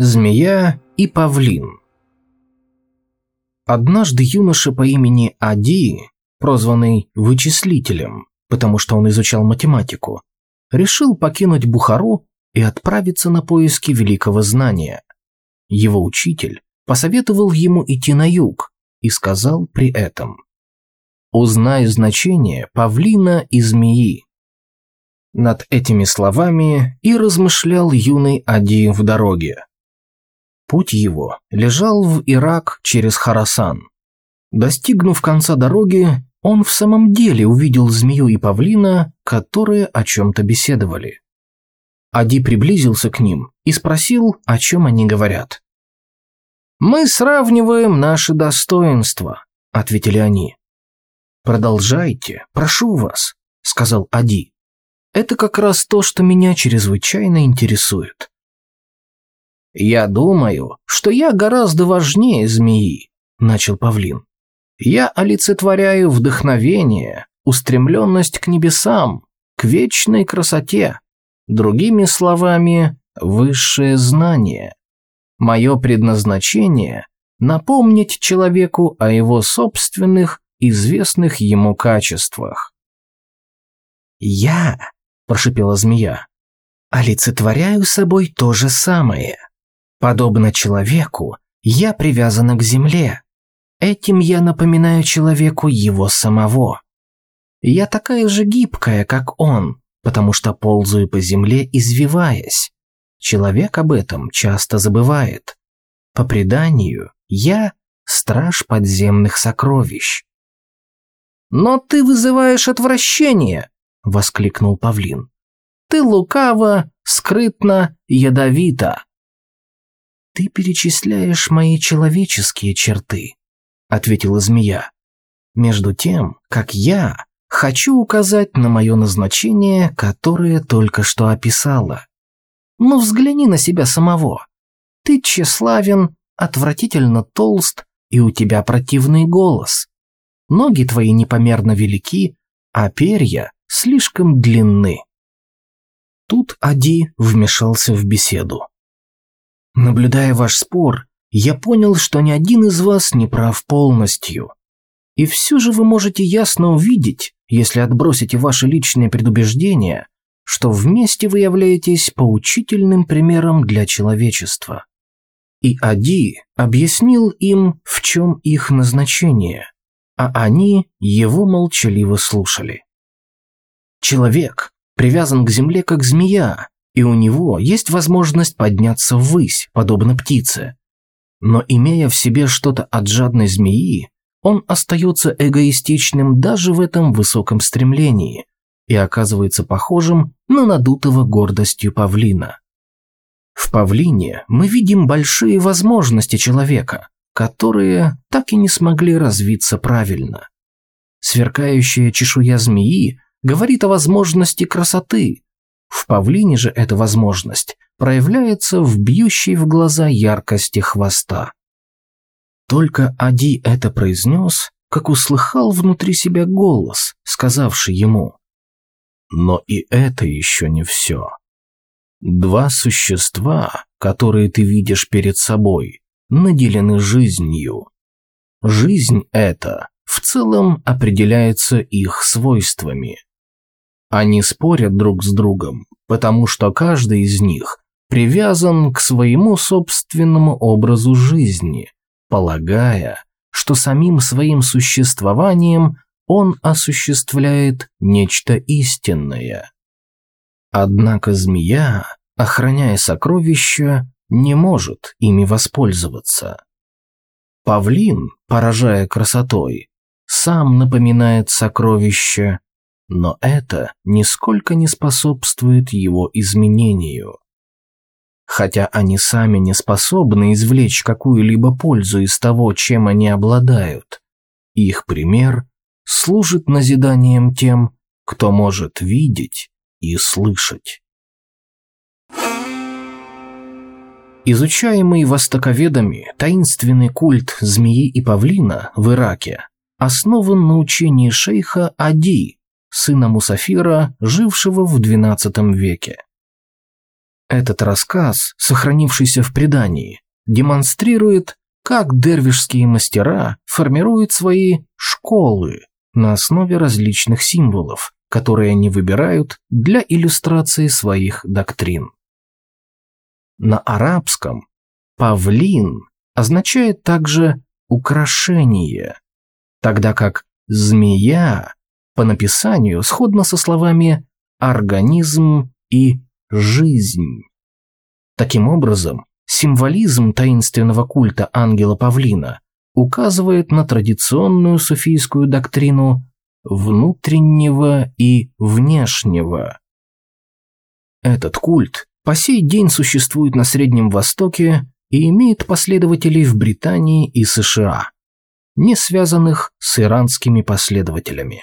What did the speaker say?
Змея и павлин Однажды юноша по имени Ади, прозванный Вычислителем, потому что он изучал математику, решил покинуть Бухару и отправиться на поиски великого знания. Его учитель посоветовал ему идти на юг и сказал при этом «Узнай значение павлина и змеи». Над этими словами и размышлял юный Ади в дороге. Путь его лежал в Ирак через Харасан. Достигнув конца дороги, он в самом деле увидел змею и павлина, которые о чем-то беседовали. Ади приблизился к ним и спросил, о чем они говорят. «Мы сравниваем наши достоинства», — ответили они. «Продолжайте, прошу вас», — сказал Ади. «Это как раз то, что меня чрезвычайно интересует». «Я думаю, что я гораздо важнее змеи», — начал павлин. «Я олицетворяю вдохновение, устремленность к небесам, к вечной красоте, другими словами, высшее знание. Мое предназначение – напомнить человеку о его собственных, известных ему качествах. «Я», – прошипела змея, – «олицетворяю собой то же самое. Подобно человеку, я привязана к земле. Этим я напоминаю человеку его самого. Я такая же гибкая, как он, потому что ползаю по земле, извиваясь. Человек об этом часто забывает. По преданию, я – страж подземных сокровищ. «Но ты вызываешь отвращение!» – воскликнул павлин. «Ты лукаво, скрытно, ядовито!» «Ты перечисляешь мои человеческие черты», – ответила змея. «Между тем, как я хочу указать на мое назначение, которое только что описала. Но взгляни на себя самого. Ты тщеславен, отвратительно толст, и у тебя противный голос. Ноги твои непомерно велики, а перья слишком длинны. Тут Ади вмешался в беседу. Наблюдая ваш спор, я понял, что ни один из вас не прав полностью. И все же вы можете ясно увидеть, если отбросите ваши личные предубеждения, что вместе вы являетесь поучительным примером для человечества. И Ади объяснил им, в чем их назначение, а они его молчаливо слушали. Человек привязан к земле как змея, и у него есть возможность подняться ввысь, подобно птице. Но имея в себе что-то от жадной змеи, он остается эгоистичным даже в этом высоком стремлении и оказывается похожим на надутого гордостью павлина. В павлине мы видим большие возможности человека, которые так и не смогли развиться правильно. Сверкающая чешуя змеи говорит о возможности красоты. В павлине же эта возможность проявляется в бьющей в глаза яркости хвоста. Только Ади это произнес, как услыхал внутри себя голос, сказавший ему «Но и это еще не все. Два существа, которые ты видишь перед собой, наделены жизнью. Жизнь эта в целом определяется их свойствами. Они спорят друг с другом, потому что каждый из них привязан к своему собственному образу жизни – полагая, что самим своим существованием он осуществляет нечто истинное. Однако змея, охраняя сокровища, не может ими воспользоваться. Павлин, поражая красотой, сам напоминает сокровище, но это нисколько не способствует его изменению. Хотя они сами не способны извлечь какую-либо пользу из того, чем они обладают. Их пример служит назиданием тем, кто может видеть и слышать. Изучаемый востоковедами таинственный культ змеи и павлина в Ираке основан на учении шейха Ади, сына Мусафира, жившего в XII веке. Этот рассказ, сохранившийся в предании, демонстрирует, как дервишские мастера формируют свои «школы» на основе различных символов, которые они выбирают для иллюстрации своих доктрин. На арабском «павлин» означает также «украшение», тогда как «змея» по написанию сходно со словами «организм» и «жизнь». Таким образом, символизм таинственного культа ангела Павлина указывает на традиционную суфийскую доктрину внутреннего и внешнего. Этот культ по сей день существует на Среднем Востоке и имеет последователей в Британии и США, не связанных с иранскими последователями.